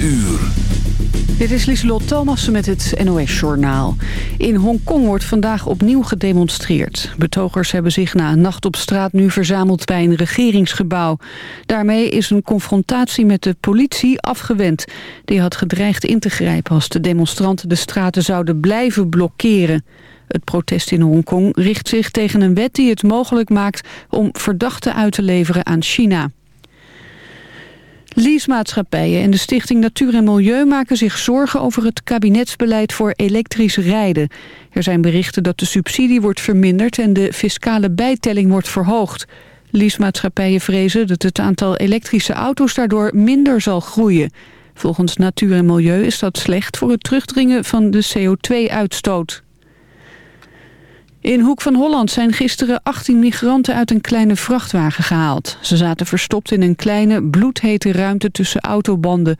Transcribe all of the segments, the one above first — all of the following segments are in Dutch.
uur. Dit is Lieselot Thomassen met het NOS-journaal. In Hongkong wordt vandaag opnieuw gedemonstreerd. Betogers hebben zich na een nacht op straat nu verzameld bij een regeringsgebouw. Daarmee is een confrontatie met de politie afgewend. Die had gedreigd in te grijpen als de demonstranten de straten zouden blijven blokkeren. Het protest in Hongkong richt zich tegen een wet die het mogelijk maakt om verdachten uit te leveren aan China. Leasemaatschappijen en de Stichting Natuur en Milieu maken zich zorgen over het kabinetsbeleid voor elektrisch rijden. Er zijn berichten dat de subsidie wordt verminderd en de fiscale bijtelling wordt verhoogd. Leasemaatschappijen vrezen dat het aantal elektrische auto's daardoor minder zal groeien. Volgens Natuur en Milieu is dat slecht voor het terugdringen van de CO2-uitstoot. In Hoek van Holland zijn gisteren 18 migranten uit een kleine vrachtwagen gehaald. Ze zaten verstopt in een kleine, bloedhete ruimte tussen autobanden.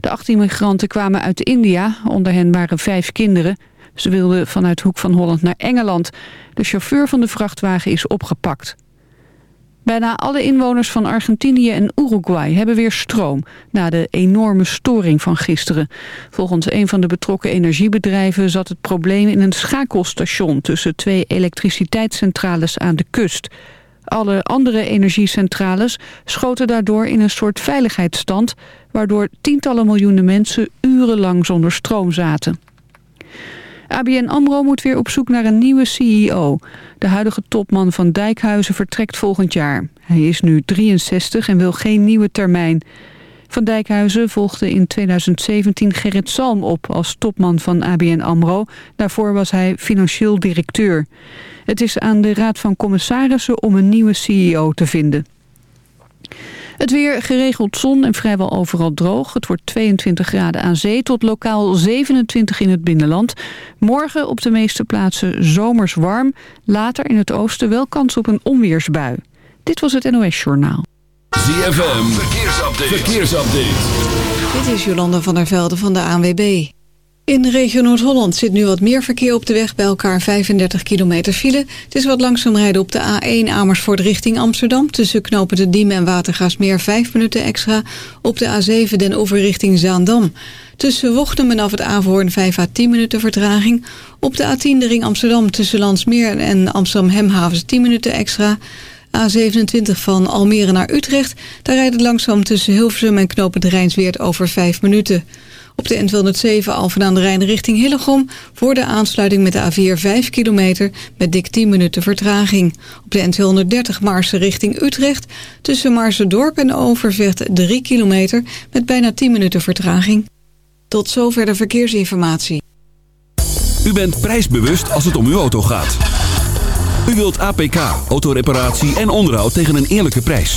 De 18 migranten kwamen uit India, onder hen waren vijf kinderen. Ze wilden vanuit Hoek van Holland naar Engeland. De chauffeur van de vrachtwagen is opgepakt. Bijna alle inwoners van Argentinië en Uruguay hebben weer stroom... na de enorme storing van gisteren. Volgens een van de betrokken energiebedrijven zat het probleem in een schakelstation... tussen twee elektriciteitscentrales aan de kust. Alle andere energiecentrales schoten daardoor in een soort veiligheidsstand... waardoor tientallen miljoenen mensen urenlang zonder stroom zaten. ABN AMRO moet weer op zoek naar een nieuwe CEO. De huidige topman van Dijkhuizen vertrekt volgend jaar. Hij is nu 63 en wil geen nieuwe termijn. Van Dijkhuizen volgde in 2017 Gerrit Salm op als topman van ABN AMRO. Daarvoor was hij financieel directeur. Het is aan de Raad van Commissarissen om een nieuwe CEO te vinden. Het weer geregeld zon en vrijwel overal droog. Het wordt 22 graden aan zee tot lokaal 27 in het binnenland. Morgen op de meeste plaatsen zomers warm. Later in het oosten wel kans op een onweersbui. Dit was het NOS Journaal. ZFM, verkeersupdate. verkeersupdate. Dit is Jolanda van der Velde van de ANWB. In de regio Noord-Holland zit nu wat meer verkeer op de weg, bij elkaar 35 kilometer file. Het is wat langzaam rijden op de A1 Amersfoort richting Amsterdam. Tussen knopen de Diemen en Watergaasmeer 5 minuten extra. Op de A7 Den Oever richting Zaandam. Tussen Wochtem en af het Averhoorn 5 à 10 minuten vertraging. Op de A10 de ring Amsterdam tussen Landsmeer en Amsterdam Hemhavens 10 minuten extra. A27 van Almere naar Utrecht. Daar rijdt het langzaam tussen Hilversum en knopen Rijnsweert over 5 minuten. Op de N207 Alphen aan de Rijn richting Hillegom... voor de aansluiting met de A4 5 kilometer met dik 10 minuten vertraging. Op de N230 Maarsen richting Utrecht... tussen Maarsen-Dorp en Overvecht 3 kilometer met bijna 10 minuten vertraging. Tot zover de verkeersinformatie. U bent prijsbewust als het om uw auto gaat. U wilt APK, autoreparatie en onderhoud tegen een eerlijke prijs.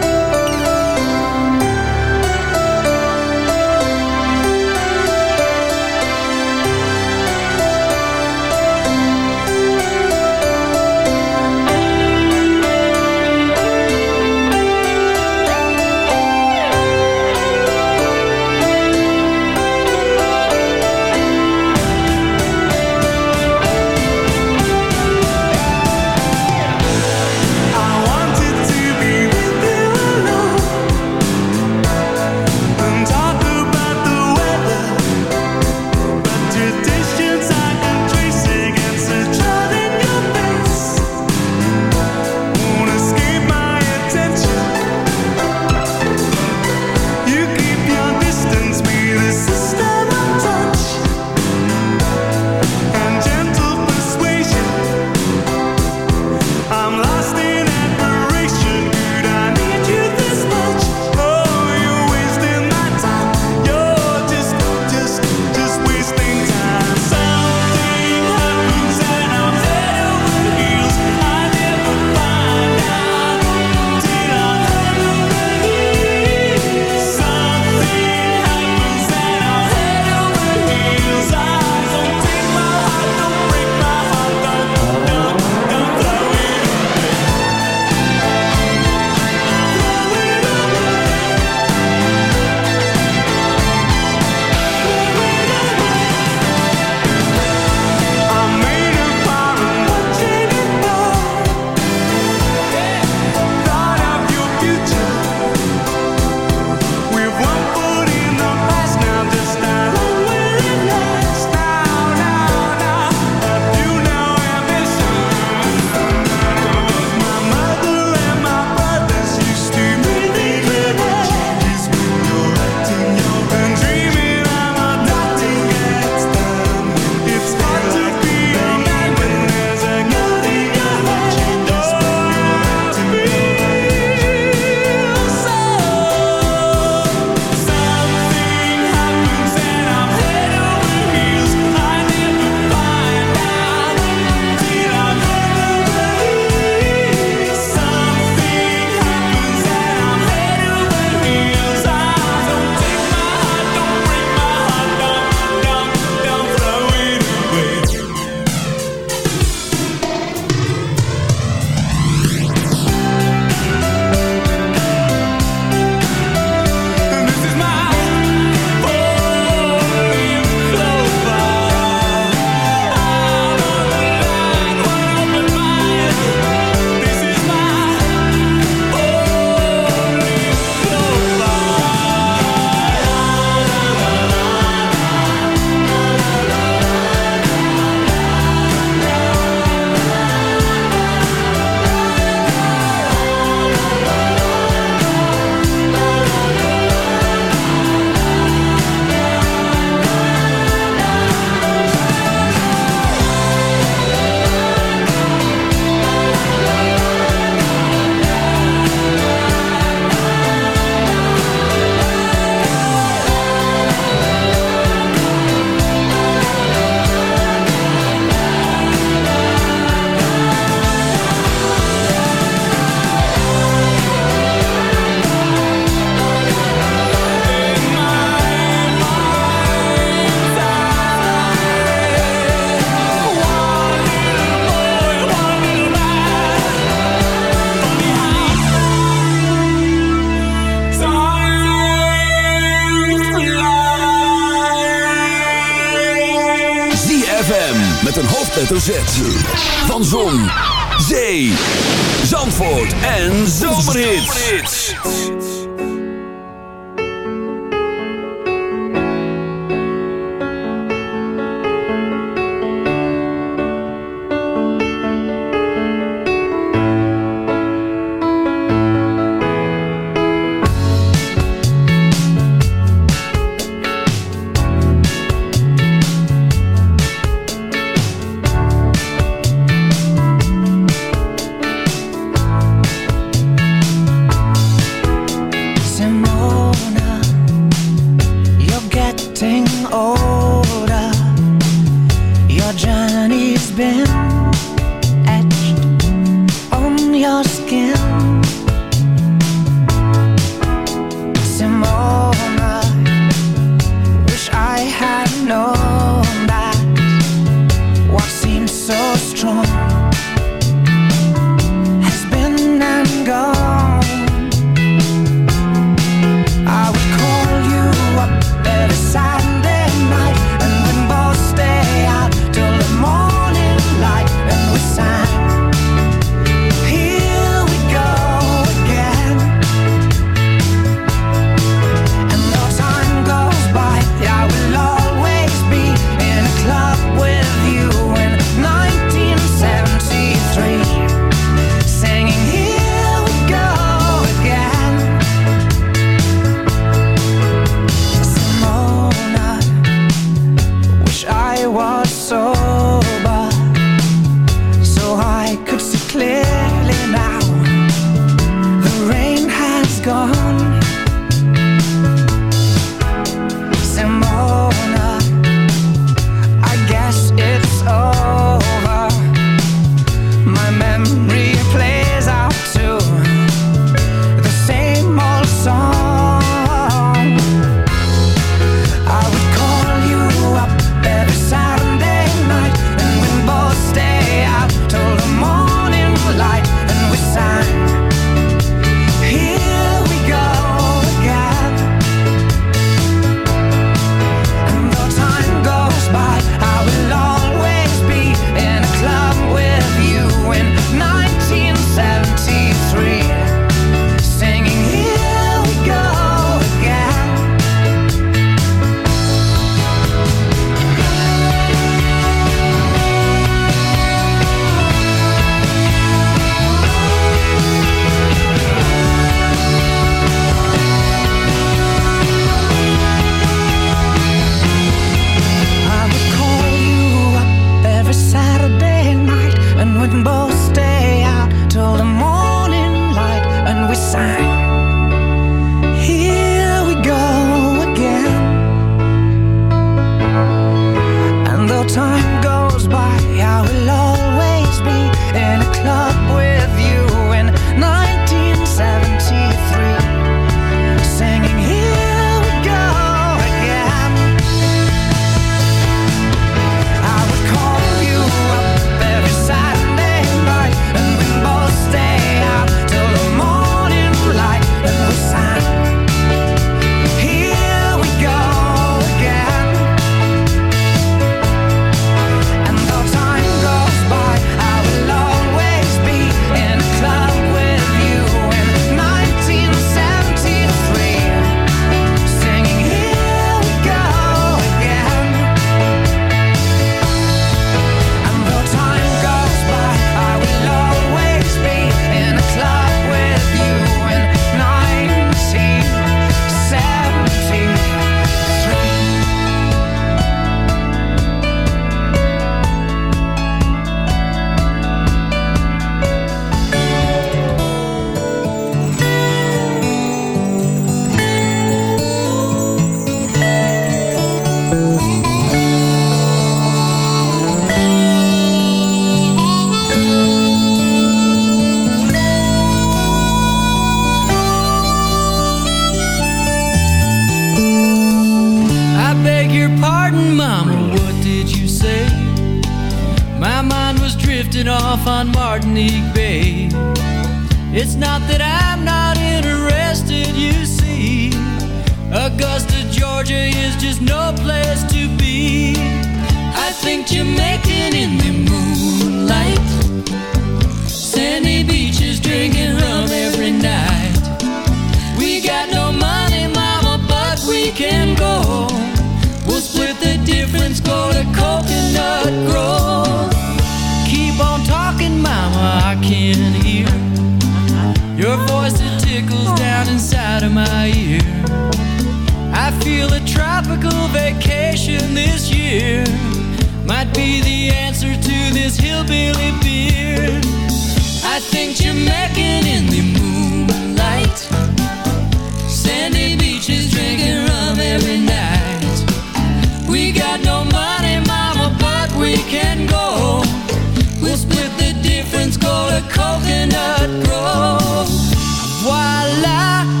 lie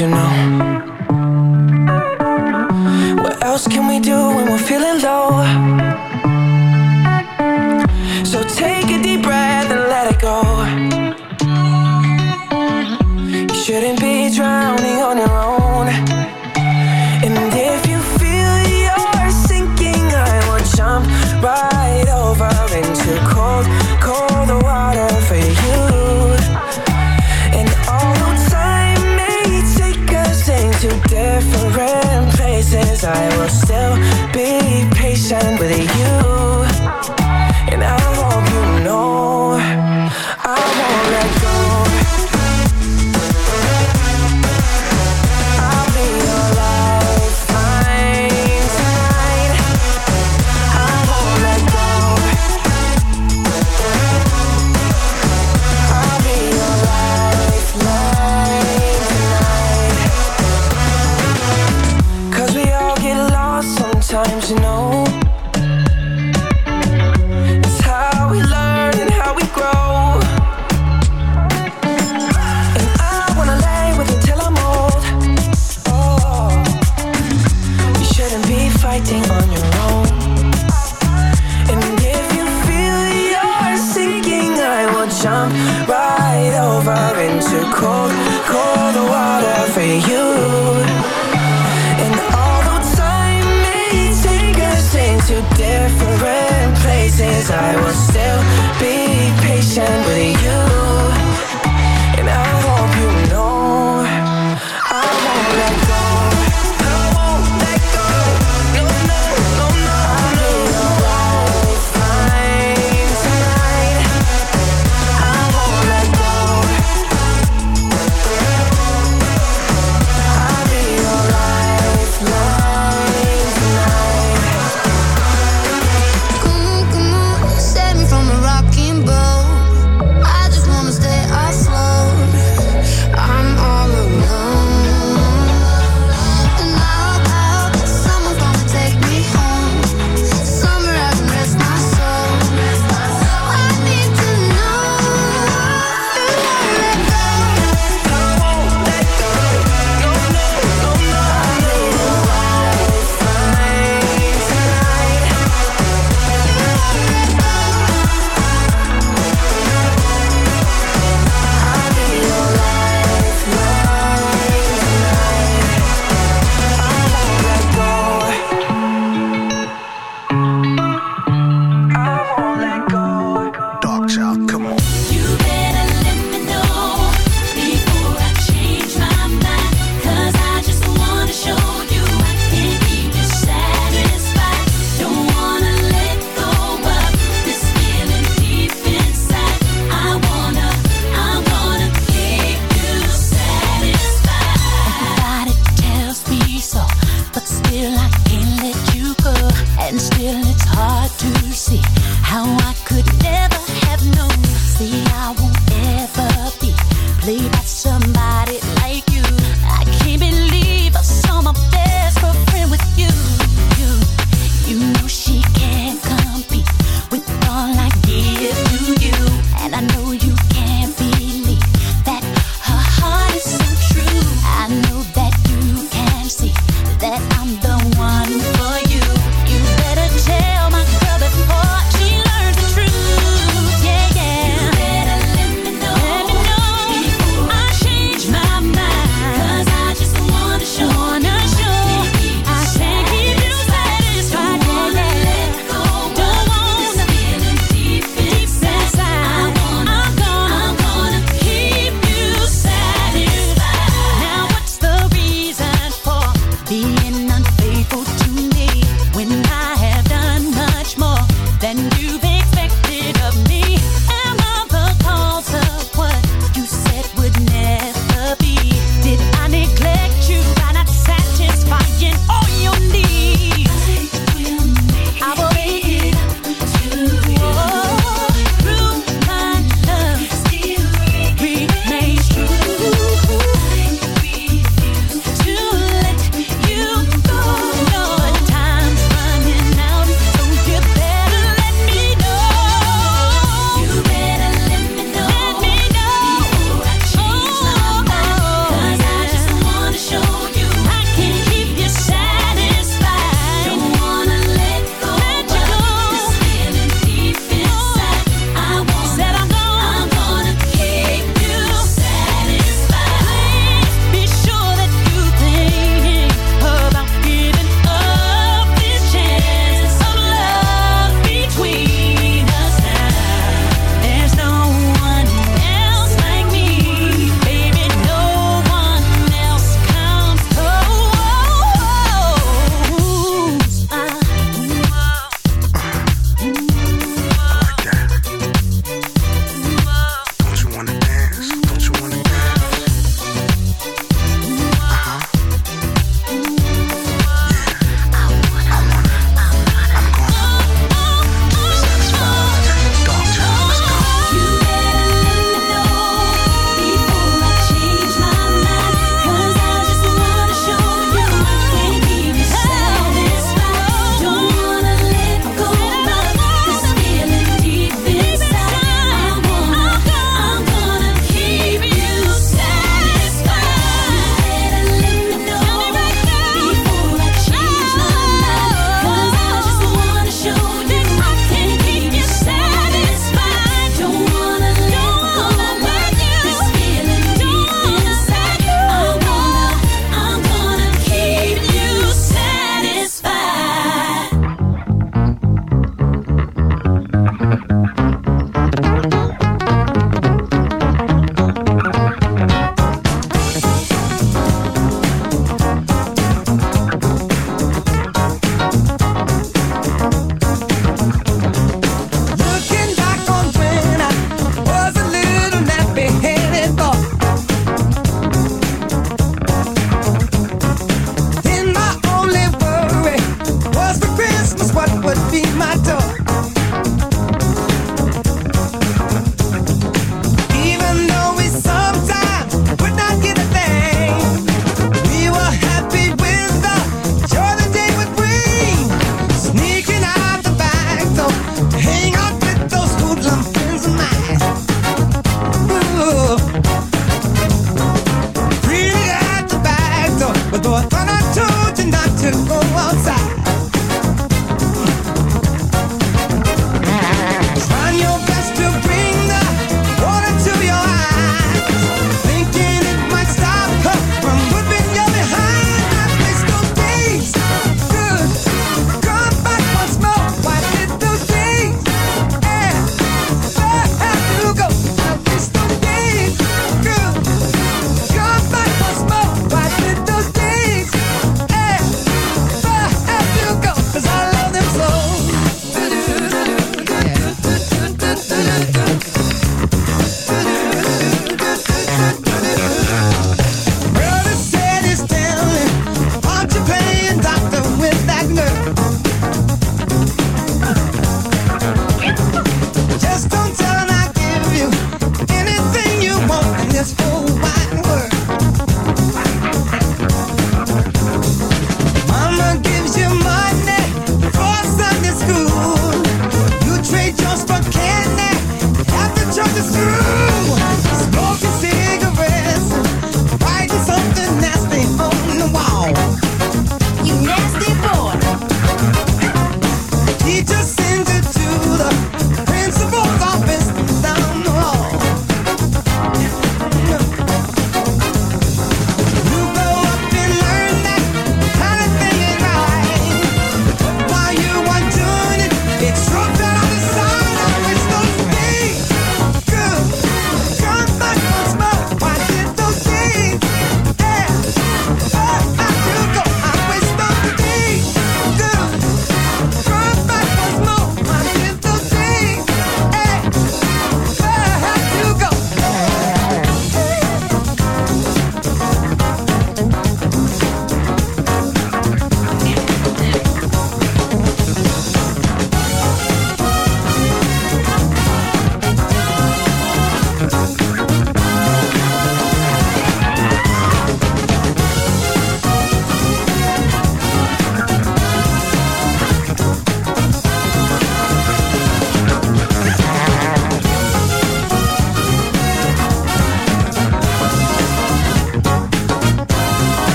you know.